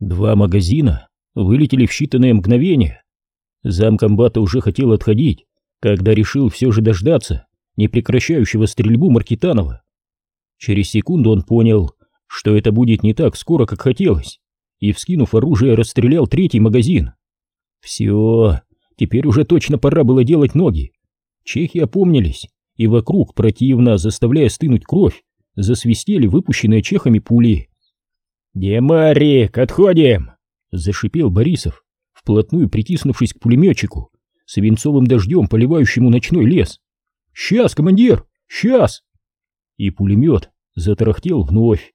Два магазина вылетели в считанные мгновения. Замкомбата уже хотел отходить, когда решил все же дождаться непрекращающего стрельбу Маркитанова. Через секунду он понял, что это будет не так скоро, как хотелось, и, вскинув оружие, расстрелял третий магазин. Все, теперь уже точно пора было делать ноги. Чехи опомнились, и вокруг, противно заставляя стынуть кровь, засвистели выпущенные чехами пули. «Демарик, отходим!» — зашипел Борисов, вплотную притиснувшись к пулеметчику, свинцовым дождем поливающему ночной лес. «Сейчас, командир! Сейчас!» И пулемет затарахтел вновь.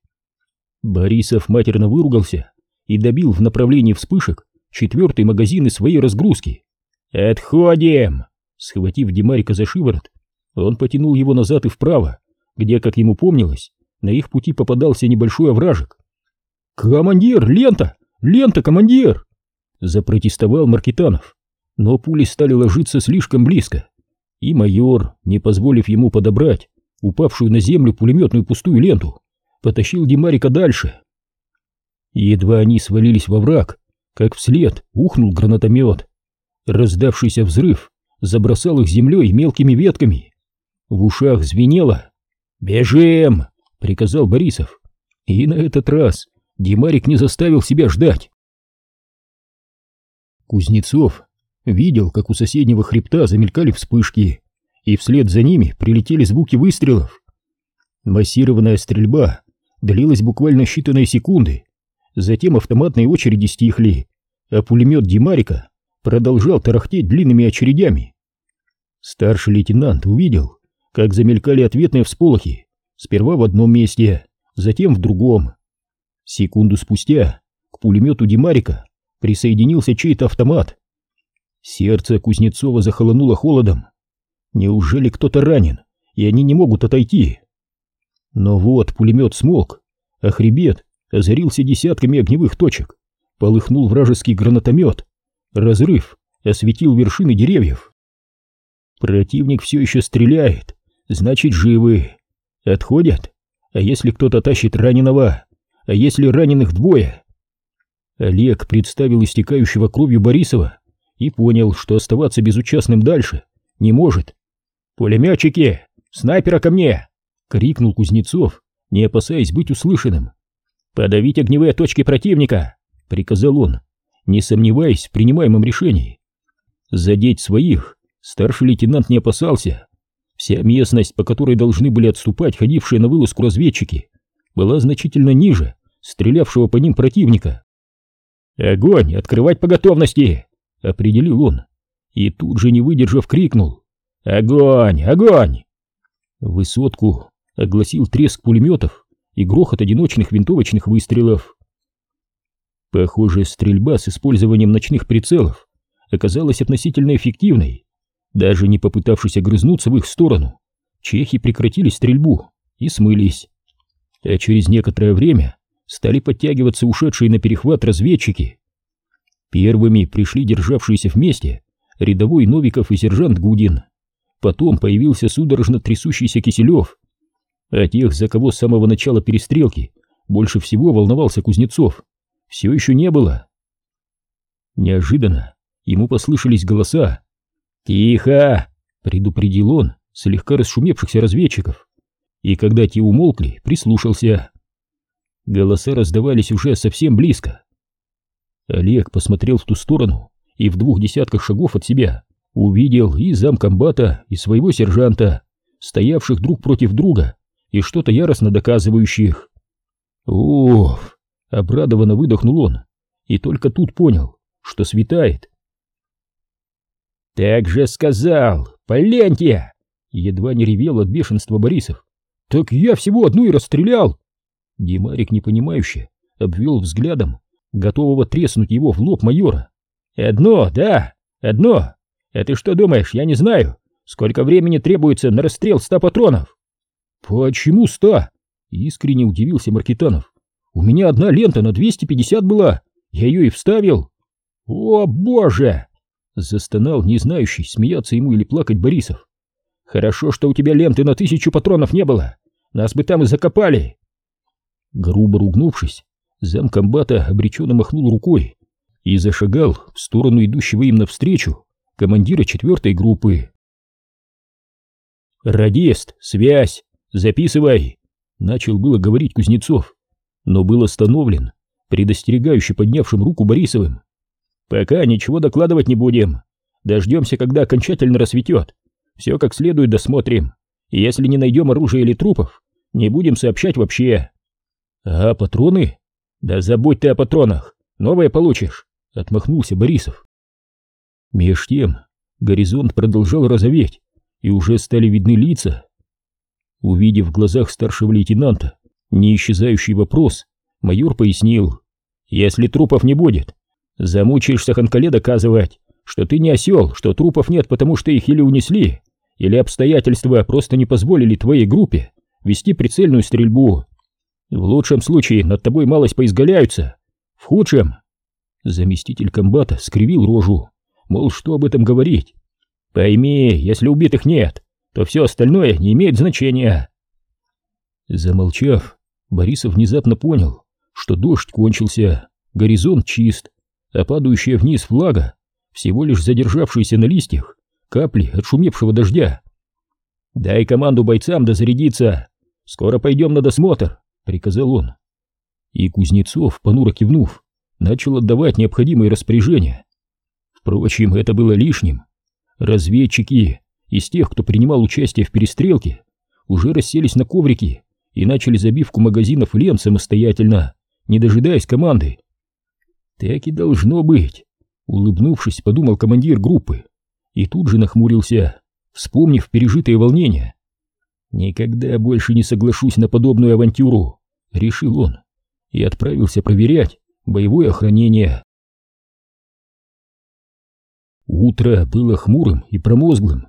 Борисов матерно выругался и добил в направлении вспышек четвертый магазин из своей разгрузки. «Отходим!» Схватив Димарика за шиворот, он потянул его назад и вправо, где, как ему помнилось, на их пути попадался небольшой овражек. «Командир, лента! Лента, командир!» Запротестовал Маркитанов, но пули стали ложиться слишком близко, и майор, не позволив ему подобрать упавшую на землю пулеметную пустую ленту, потащил Димарика дальше. Едва они свалились во враг, как вслед ухнул гранатомет. Раздавшийся взрыв забросал их землей и мелкими ветками. В ушах звенело. «Бежим!» — приказал Борисов. И на этот раз Димарик не заставил себя ждать. Кузнецов видел, как у соседнего хребта замелькали вспышки, и вслед за ними прилетели звуки выстрелов. Массированная стрельба длилась буквально считанные секунды, затем автоматные очереди стихли, а пулемет Димарика продолжал тарахтеть длинными очередями. Старший лейтенант увидел, как замелькали ответные всполохи, сперва в одном месте, затем в другом. Секунду спустя к пулемету Димарика присоединился чей-то автомат. Сердце Кузнецова захолонуло холодом. Неужели кто-то ранен, и они не могут отойти? Но вот пулемет смолк, а хребет озарился десятками огневых точек. Полыхнул вражеский гранатомет. Разрыв осветил вершины деревьев. Противник все еще стреляет, значит живы. Отходят? А если кто-то тащит раненого? А если раненых двое? Олег представил истекающего кровью Борисова и понял, что оставаться безучастным дальше не может. «Пулеметчики! Снайпера ко мне!» — крикнул Кузнецов, не опасаясь быть услышанным. «Подавить огневые точки противника!» — приказал он, не сомневаясь в принимаемом решении. Задеть своих старший лейтенант не опасался. Вся местность, по которой должны были отступать ходившие на вылазку разведчики, была значительно ниже стрелявшего по ним противника. «Огонь! Открывать по готовности!» — определил он. И тут же, не выдержав, крикнул. «Огонь! Огонь!» Высотку огласил треск пулеметов и грохот одиночных винтовочных выстрелов. Похоже, стрельба с использованием ночных прицелов оказалась относительно эффективной. Даже не попытавшись огрызнуться в их сторону, чехи прекратили стрельбу и смылись. А через некоторое время стали подтягиваться ушедшие на перехват разведчики. Первыми пришли державшиеся вместе рядовой Новиков и сержант Гудин. Потом появился судорожно трясущийся Киселев. А тех, за кого с самого начала перестрелки больше всего волновался Кузнецов, все еще не было. Неожиданно ему послышались голоса. «Тихо!» — предупредил он слегка расшумевшихся разведчиков. И когда те умолкли, прислушался. Голоса раздавались уже совсем близко. Олег посмотрел в ту сторону и в двух десятках шагов от себя увидел и замкомбата, и своего сержанта, стоявших друг против друга и что-то яростно доказывающих. «Уф!» — обрадованно выдохнул он, и только тут понял, что светает. «Так же сказал! Поленьте!» Едва не ревел от бешенства Борисов. «Так я всего одну и расстрелял!» Димарик, непонимающе, обвел взглядом, готового треснуть его в лоб майора. «Одно, да, одно. А ты что думаешь, я не знаю, сколько времени требуется на расстрел ста патронов?» «Почему ста?» — искренне удивился Маркитанов. «У меня одна лента на 250 была, я ее и вставил». «О, боже!» — застонал не знающий, смеяться ему или плакать Борисов. «Хорошо, что у тебя ленты на тысячу патронов не было, нас бы там и закопали». Грубо ругнувшись, Замкомбата обреченно махнул рукой и зашагал в сторону идущего им навстречу командира четвертой группы. «Радист, связь! Записывай!» — начал было говорить Кузнецов, но был остановлен, предостерегающе поднявшим руку Борисовым. «Пока ничего докладывать не будем. Дождемся, когда окончательно рассветет. Все как следует досмотрим. Если не найдем оружия или трупов, не будем сообщать вообще». «А патроны?» «Да забудь ты о патронах, новые получишь», — отмахнулся Борисов. Меж тем горизонт продолжал розоветь, и уже стали видны лица. Увидев в глазах старшего лейтенанта не исчезающий вопрос, майор пояснил, «Если трупов не будет, замучаешься Ханкале доказывать, что ты не осел, что трупов нет, потому что их или унесли, или обстоятельства просто не позволили твоей группе вести прицельную стрельбу. В лучшем случае над тобой малость поизгаляются, в худшем...» Заместитель комбата скривил рожу, мол, что об этом говорить. «Пойми, если убитых нет, то все остальное не имеет значения». Замолчав, Борисов внезапно понял, что дождь кончился, горизонт чист, а падающая вниз флага всего лишь задержавшиеся на листьях капли от шумевшего дождя. «Дай команду бойцам дозарядиться, скоро пойдем на досмотр», — приказал он. И Кузнецов, понуро кивнув, начал отдавать необходимые распоряжения. Впрочем, это было лишним. Разведчики из тех, кто принимал участие в перестрелке, уже расселись на коврики и начали забивку магазинов лент самостоятельно, не дожидаясь команды. «Так и должно быть», — улыбнувшись, подумал командир группы и тут же нахмурился, вспомнив пережитое волнение. «Никогда больше не соглашусь на подобную авантюру», — решил он, и отправился проверять боевое охранение. Утро было хмурым и промозглым.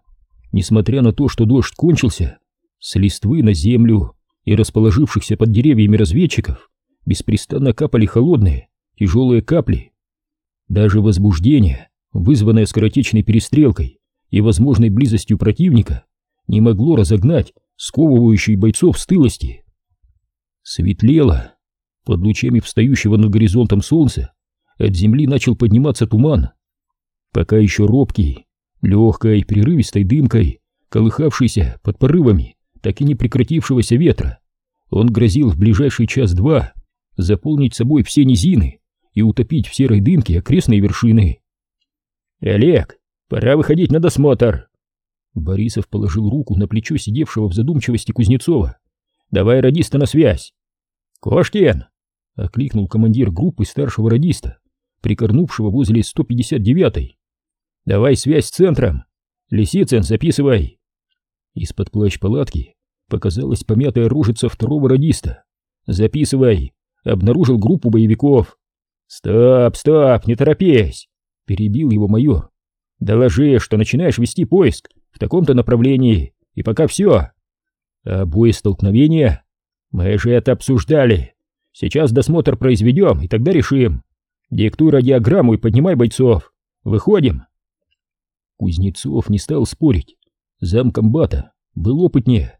Несмотря на то, что дождь кончился, с листвы на землю и расположившихся под деревьями разведчиков беспрестанно капали холодные, тяжелые капли. Даже возбуждение, вызванное скоротечной перестрелкой и возможной близостью противника, не могло разогнать сковывающей бойцов стылости. Светлело. Под лучами встающего над горизонтом солнца от земли начал подниматься туман. Пока еще робкий, легкой, прерывистой дымкой, колыхавшийся под порывами так и не прекратившегося ветра, он грозил в ближайший час-два заполнить собой все низины и утопить в серой дымке окрестные вершины. «Олег, пора выходить на досмотр!» Борисов положил руку на плечо сидевшего в задумчивости Кузнецова. «Давай радиста на связь!» «Кошкин!» — окликнул командир группы старшего радиста, прикорнувшего возле 159-й. «Давай связь с центром! Лисицын, записывай!» Из-под плащ-палатки показалась помятая рожица второго радиста. «Записывай! Обнаружил группу боевиков!» «Стоп, стоп, не торопись!» — перебил его майор. «Доложи, что начинаешь вести поиск в таком-то направлении, и пока все!» «А боестолкновения? Мы же это обсуждали! Сейчас досмотр произведем, и тогда решим! Диктуй радиограмму и поднимай бойцов! Выходим!» Кузнецов не стал спорить замкомбата был опытнее.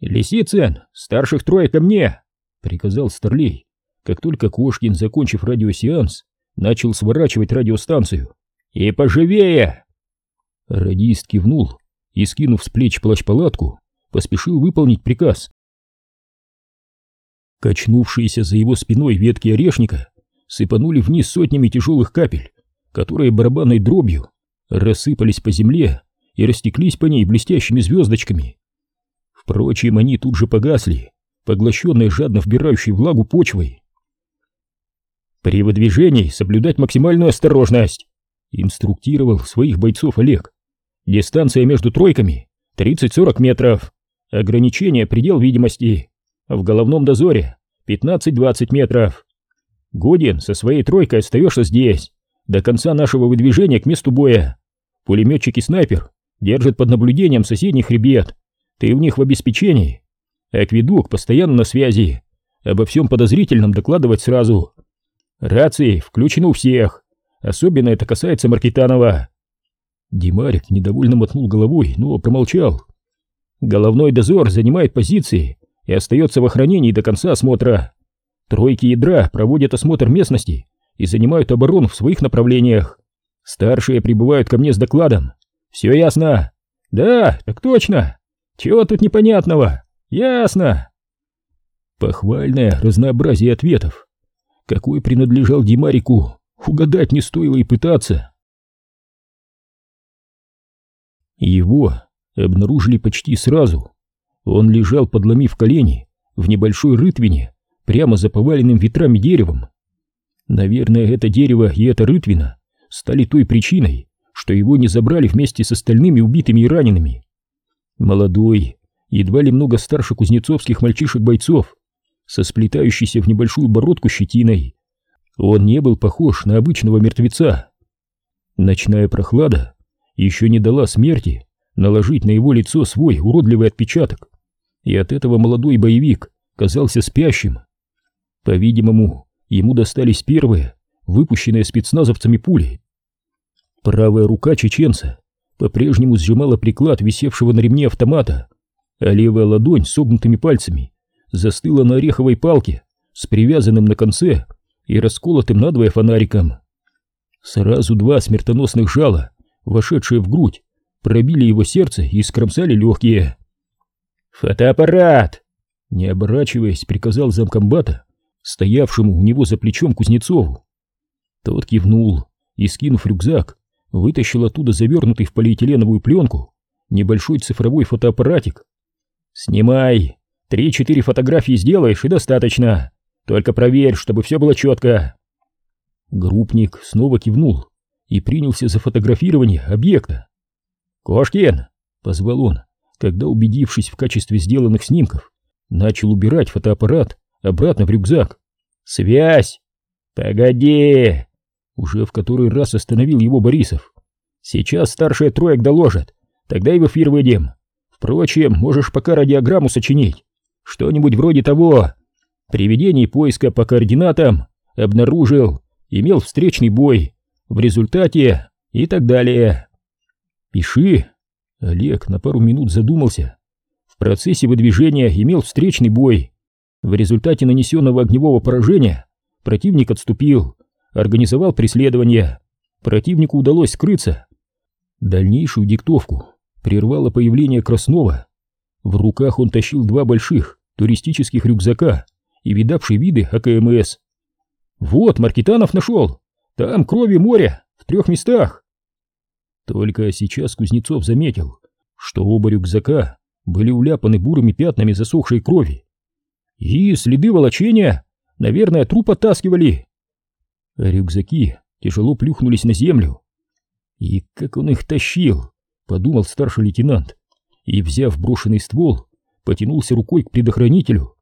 «Лисицын, старших трое ко мне!» — приказал Старлей, как только Кошкин, закончив радиосеанс, начал сворачивать радиостанцию. «И поживее!» Радист кивнул и, скинув с плеч плащ-палатку, поспешил выполнить приказ. Качнувшиеся за его спиной ветки орешника сыпанули вниз сотнями тяжелых капель, которые барабанной дробью рассыпались по земле и растеклись по ней блестящими звездочками. Впрочем, они тут же погасли, поглощенные жадно вбирающей влагу почвой. «При выдвижении соблюдать максимальную осторожность», инструктировал своих бойцов Олег. «Дистанция между тройками 30-40 метров. Ограничение предел видимости. В головном дозоре 15-20 метров. Годин со своей тройкой остаешься здесь, до конца нашего выдвижения к месту боя. Пулеметчик и снайпер держат под наблюдением соседних хребет. Ты в них в обеспечении. Акведук постоянно на связи. Обо всем подозрительном докладывать сразу. Рации включены у всех. Особенно это касается Маркитанова. Димарик недовольно мотнул головой, но промолчал. Головной дозор занимает позиции и остается в охранении до конца осмотра. Тройки ядра проводят осмотр местности и занимают оборону в своих направлениях. Старшие прибывают ко мне с докладом. Все ясно? Да, так точно. Чего тут непонятного? Ясно. Похвальное разнообразие ответов. Какой принадлежал Димарику, угадать не стоило и пытаться. Его обнаружили почти сразу. Он лежал, подломив колени, в небольшой рытвине, прямо за поваленным ветрами деревом. Наверное, это дерево и эта рытвина стали той причиной, что его не забрали вместе с остальными убитыми и ранеными. Молодой, едва ли много старше кузнецовских мальчишек-бойцов, со сплетающейся в небольшую бородку щетиной. Он не был похож на обычного мертвеца. Ночная прохлада еще не дала смерти наложить на его лицо свой уродливый отпечаток, и от этого молодой боевик казался спящим. По-видимому, ему достались первые, выпущенные спецназовцами пули. Правая рука чеченца по-прежнему сжимала приклад висевшего на ремне автомата, а левая ладонь согнутыми пальцами застыла на ореховой палке с привязанным на конце и расколотым надвое фонариком. Сразу два смертоносных жала, вошедшие в грудь, пробили его сердце и скромсали легкие. «Фотоаппарат!» Не оборачиваясь, приказал замкомбата, стоявшему у него за плечом Кузнецову. Тот кивнул и, скинув рюкзак, вытащил оттуда завернутый в полиэтиленовую пленку небольшой цифровой фотоаппаратик. «Снимай! Три-четыре фотографии сделаешь и достаточно. Только проверь, чтобы все было четко». Группник снова кивнул и принялся за фотографирование объекта. «Кошкин!» — позвал он, когда, убедившись в качестве сделанных снимков, начал убирать фотоаппарат обратно в рюкзак. «Связь!» «Погоди!» Уже в который раз остановил его Борисов. «Сейчас старшие троек доложат, тогда и в эфир выйдем. Впрочем, можешь пока радиограмму сочинить. Что-нибудь вроде того. Приведение поиска по координатам обнаружил, имел встречный бой, в результате и так далее. Пиши. Олег на пару минут задумался. В процессе выдвижения имел встречный бой. В результате нанесенного огневого поражения противник отступил, организовал преследование. Противнику удалось скрыться. Дальнейшую диктовку прервало появление Краснова. В руках он тащил два больших туристических рюкзака и видавший виды АКМС. «Вот, Маркитанов нашел! Там крови море, в трех местах!» Только сейчас Кузнецов заметил, что оба рюкзака были уляпаны бурыми пятнами засохшей крови. «И следы волочения! Наверное, труп оттаскивали!» Рюкзаки тяжело плюхнулись на землю. «И как он их тащил!» — подумал старший лейтенант и, взяв брошенный ствол, потянулся рукой к предохранителю.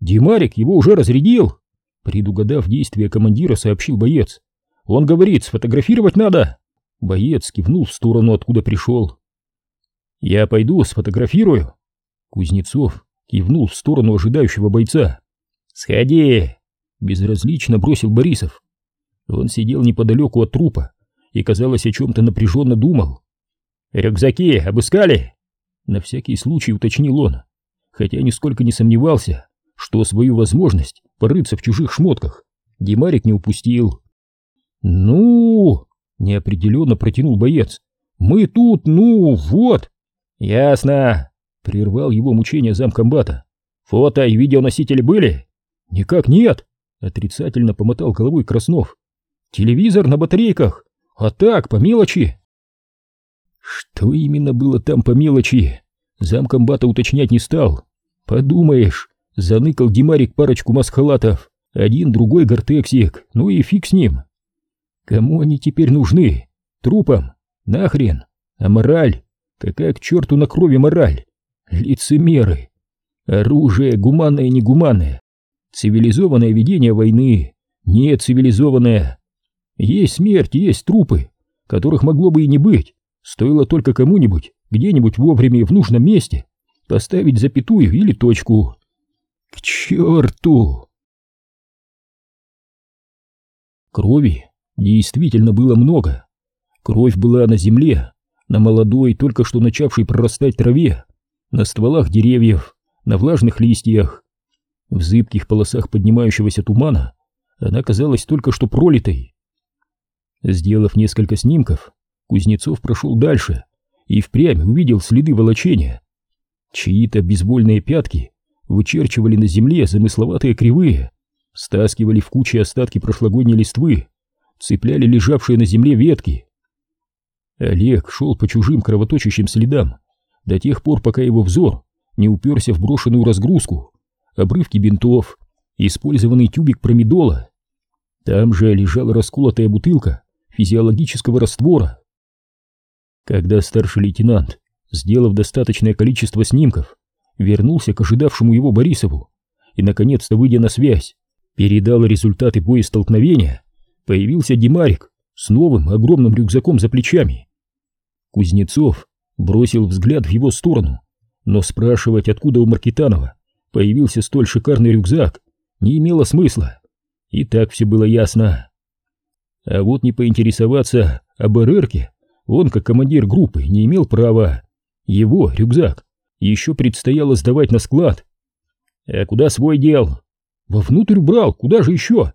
«Димарик его уже разрядил!» Предугадав действия командира, сообщил боец. «Он говорит, сфотографировать надо!» Боец кивнул в сторону, откуда пришел. «Я пойду, сфотографирую!» Кузнецов кивнул в сторону ожидающего бойца. «Сходи!» — безразлично бросил Борисов. Он сидел неподалеку от трупа и, казалось, о чем-то напряженно думал. «Рюкзаки обыскали?» На всякий случай уточнил он, хотя нисколько не сомневался, что свою возможность порыться в чужих шмотках Димарик не упустил. «Ну...» — неопределенно протянул боец. «Мы тут, ну, вот!» «Ясно!» — прервал его мучение замкомбата. «Фото и видеоносители были?» «Никак нет!» — отрицательно помотал головой Краснов. «Телевизор на батарейках, а так, по мелочи!» Что именно было там по мелочи, замкомбата уточнять не стал. Подумаешь, заныкал Димарик парочку масхалатов, один другой гортексик, ну и фиг с ним. Кому они теперь нужны? Трупам? Нахрен? А мораль? Какая к черту на крови мораль? Лицемеры. Оружие гуманное-негуманное. Цивилизованное ведение войны. Не цивилизованное. Есть смерть, есть трупы, которых могло бы и не быть. Стоило только кому-нибудь, где-нибудь вовремя и в нужном месте поставить запятую или точку. К черту! Крови действительно было много. Кровь была на земле, на молодой, только что начавшей прорастать траве, на стволах деревьев, на влажных листьях. В зыбких полосах поднимающегося тумана она казалась только что пролитой. Сделав несколько снимков, Кузнецов прошел дальше и впрямь увидел следы волочения. Чьи-то безвольные пятки вычерчивали на земле замысловатые кривые, стаскивали в кучи остатки прошлогодней листвы, цепляли лежавшие на земле ветки. Олег шел по чужим кровоточащим следам до тех пор, пока его взор не уперся в брошенную разгрузку, обрывки бинтов, использованный тюбик промедола. Там же лежала расколотая бутылка физиологического раствора. Когда старший лейтенант, сделав достаточное количество снимков, вернулся к ожидавшему его Борисову и, наконец-то, выйдя на связь, передал результаты боестолкновения, появился Димарик с новым огромным рюкзаком за плечами. Кузнецов бросил взгляд в его сторону, но спрашивать, откуда у Маркитанова появился столь шикарный рюкзак, не имело смысла. И так все было ясно. А вот не поинтересоваться об РРке он, как командир группы, не имел права. Его рюкзак еще предстояло сдавать на склад. А куда свой дел? Вовнутрь брал, куда же еще?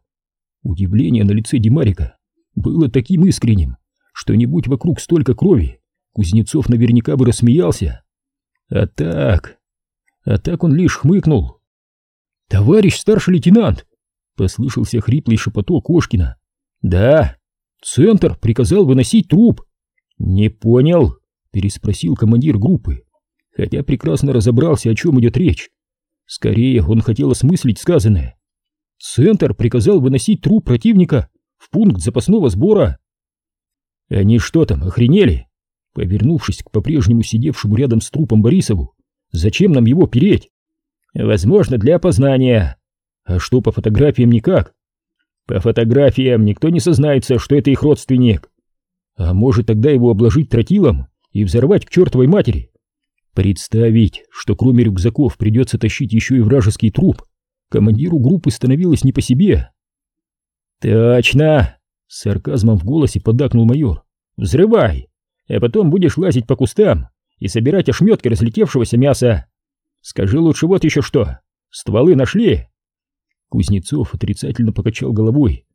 Удивление на лице Димарика было таким искренним, что не будь вокруг столько крови, Кузнецов наверняка бы рассмеялся. А так... А так он лишь хмыкнул. «Товарищ старший лейтенант!» — послышался хриплый шепоток Кошкина. «Да, центр приказал выносить труп». «Не понял?» — переспросил командир группы, хотя прекрасно разобрался, о чем идет речь. Скорее, он хотел осмыслить сказанное. «Центр приказал выносить труп противника в пункт запасного сбора». «Они что там, охренели?» Повернувшись к по-прежнему сидевшему рядом с трупом Борисову, «Зачем нам его переть?» «Возможно, для опознания». «А что, по фотографиям никак?» «По фотографиям никто не сознается, что это их родственник». «А может, тогда его обложить тротилом и взорвать к чертовой матери?» Представить, что кроме рюкзаков придется тащить еще и вражеский труп, командиру группы становилось не по себе. «Точно!» — с сарказмом в голосе поддакнул майор. «Взрывай, а потом будешь лазить по кустам и собирать ошметки разлетевшегося мяса. Скажи лучше вот еще что. Стволы нашли?» Кузнецов отрицательно покачал головой.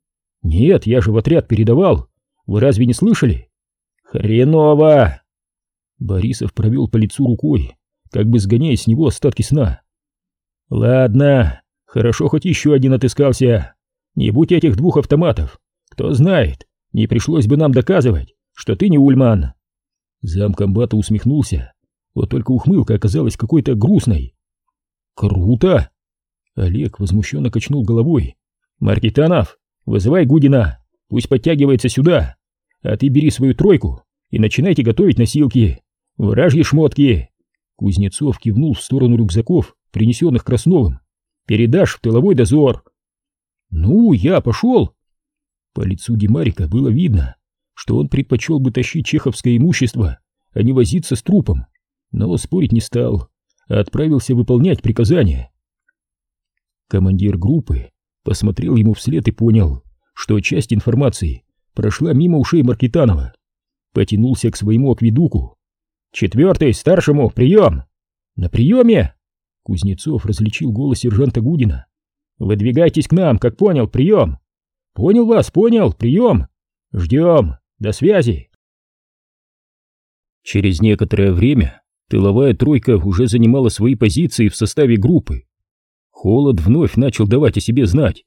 «Нет, я же в отряд передавал. Вы разве не слышали?» «Хреново!» Борисов провел по лицу рукой, как бы сгоняя с него остатки сна. «Ладно, хорошо хоть еще один отыскался. Не будь этих двух автоматов, кто знает, не пришлось бы нам доказывать, что ты не Ульман». Замкомбата усмехнулся, вот только ухмылка оказалась какой-то грустной. «Круто!» Олег возмущенно качнул головой. «Маркитанов, вызывай Гудина, пусть подтягивается сюда, а ты бери свою тройку и начинайте готовить носилки. «Вражьи шмотки!» Кузнецов кивнул в сторону рюкзаков, принесенных Красновым. «Передашь в тыловой дозор!» «Ну, я пошел!» По лицу Димарика было видно, что он предпочел бы тащить чеховское имущество, а не возиться с трупом, но спорить не стал, а отправился выполнять приказания. Командир группы посмотрел ему вслед и понял, что часть информации прошла мимо ушей Маркитанова, потянулся к своему акведуку Четвертый, старшему, прием! На приеме? Кузнецов различил голос сержанта Гудина. Выдвигайтесь к нам, как понял, прием! Понял вас, понял, прием! Ждем, до связи! Через некоторое время тыловая тройка уже занимала свои позиции в составе группы. Холод вновь начал давать о себе знать.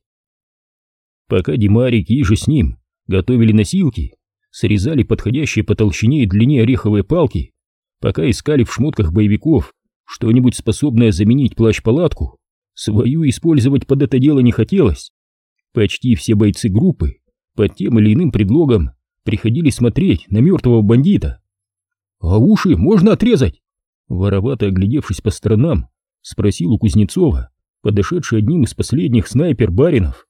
Пока Димарик и же с ним готовили носилки, срезали подходящие по толщине и длине ореховые палки, Пока искали в шмотках боевиков что-нибудь способное заменить плащ-палатку, свою использовать под это дело не хотелось. Почти все бойцы группы под тем или иным предлогом приходили смотреть на мертвого бандита. «А уши можно отрезать?» Воровато оглядевшись по сторонам, спросил у Кузнецова, подошедший одним из последних снайпер-баринов.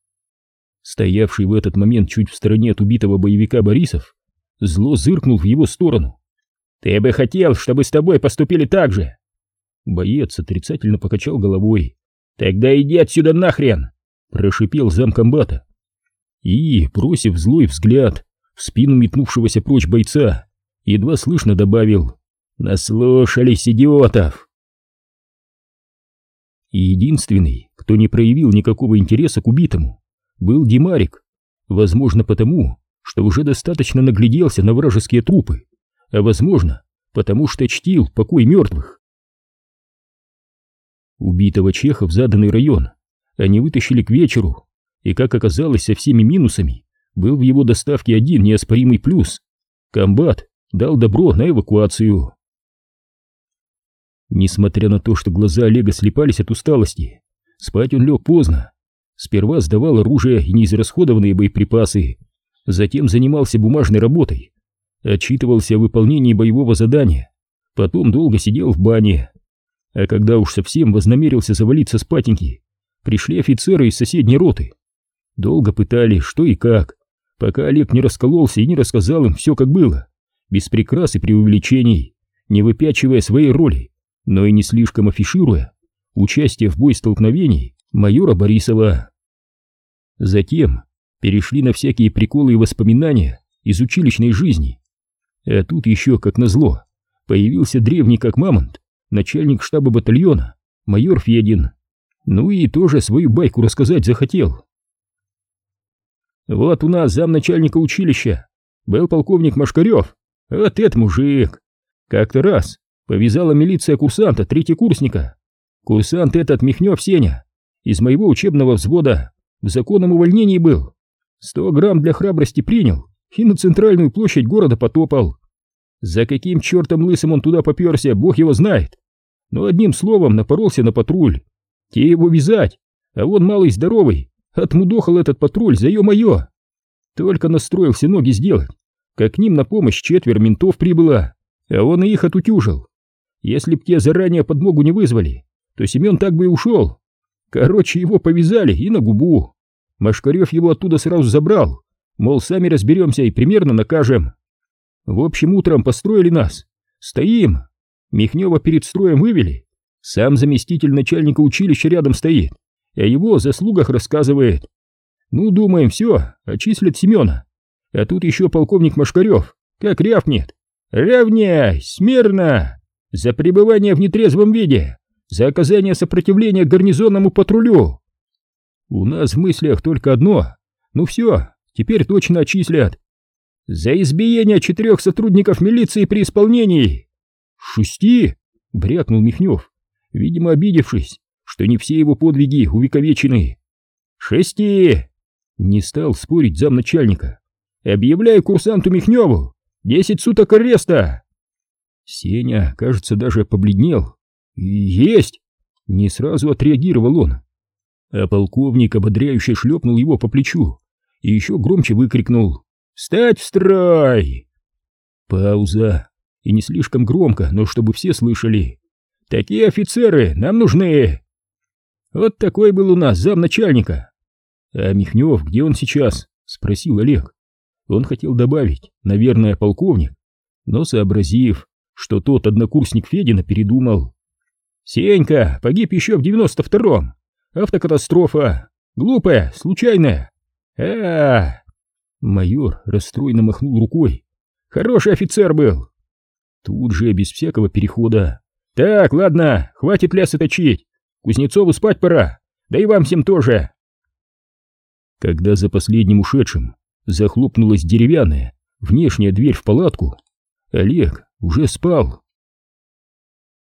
Стоявший в этот момент чуть в стороне от убитого боевика Борисов, зло зыркнул в его сторону. Ты бы хотел, чтобы с тобой поступили так же. Боец отрицательно покачал головой. Тогда иди отсюда нахрен, прошипел замкомбата. И, бросив злой взгляд в спину метнувшегося прочь бойца, едва слышно добавил: "Наслушались идиотов". И единственный, кто не проявил никакого интереса к убитому, был Димарик, возможно потому, что уже достаточно нагляделся на вражеские трупы, а возможно, потому что чтил покой мертвых. Убитого чеха в заданный район они вытащили к вечеру, и, как оказалось, со всеми минусами был в его доставке один неоспоримый плюс. Комбат дал добро на эвакуацию. Несмотря на то, что глаза Олега слепались от усталости, спать он лег поздно. Сперва сдавал оружие и неизрасходованные боеприпасы, затем занимался бумажной работой, отчитывался о выполнении боевого задания, потом долго сидел в бане. А когда уж совсем вознамерился завалиться спатеньки, пришли офицеры из соседней роты. Долго пытали, что и как, пока Олег не раскололся и не рассказал им все как было, без прикрас и преувеличений, не выпячивая своей роли, но и не слишком афишируя участие в боестолкновении майора Борисова. Затем перешли на всякие приколы и воспоминания из училищной жизни. А тут еще, как назло, появился древний как мамонт, начальник штаба батальона, майор Федин. Ну и тоже свою байку рассказать захотел. Вот у нас замначальника училища был полковник Машкарев, вот этот мужик. Как-то раз повязала милиция курсанта, третьекурсника. Курсант этот Михнев Сеня, из моего учебного взвода, в законном увольнении был. Сто грамм для храбрости принял и на центральную площадь города потопал. За каким чертом лысым он туда поперся, бог его знает. Но одним словом напоролся на патруль. Те его вязать, а он малый здоровый, отмудохал этот патруль за ее-мое. Только настроился ноги сделать, как к ним на помощь четверо ментов прибыла, а он и их отутюжил. Если б те заранее подмогу не вызвали, то Семен так бы и ушел. Короче, его повязали и на губу. Машкарев его оттуда сразу забрал, мол, сами разберемся и примерно накажем. В общем, утром построили нас. Стоим. Михнева перед строем вывели. Сам заместитель начальника училища рядом стоит, а его о заслугах рассказывает. Ну, думаем, все, отчислят Семена. А тут еще полковник Машкарев, как рявкнет. Равняй, смирно! За пребывание в нетрезвом виде, за оказание сопротивления гарнизонному патрулю. У нас в мыслях только одно. Ну все, теперь точно отчислят. За избиение четырех сотрудников милиции при исполнении. Шести? Брякнул Михнев, видимо обидевшись, что не все его подвиги увековечены. Шести! Не стал спорить замначальника. Объявляю курсанту Михневу десять суток ареста. Сеня, кажется, даже побледнел. Есть! Не сразу отреагировал он. А полковник ободряюще шлепнул его по плечу и еще громче выкрикнул «Встать в строй!» Пауза. И не слишком громко, но чтобы все слышали. «Такие офицеры нам нужны!» Вот такой был у нас замначальника. «А Михнев, где он сейчас?» — спросил Олег. Он хотел добавить, наверное, полковник, но, сообразив, что тот однокурсник Федина передумал. «Сенька погиб еще в девяносто втором. Автокатастрофа. Глупая, случайная. -а Майор расстроенно махнул рукой. «Хороший офицер был!» Тут же, без всякого перехода. «Так, ладно, хватит лясы точить. Кузнецову спать пора, да и вам всем тоже!» Когда за последним ушедшим захлопнулась деревянная внешняя дверь в палатку, Олег уже спал.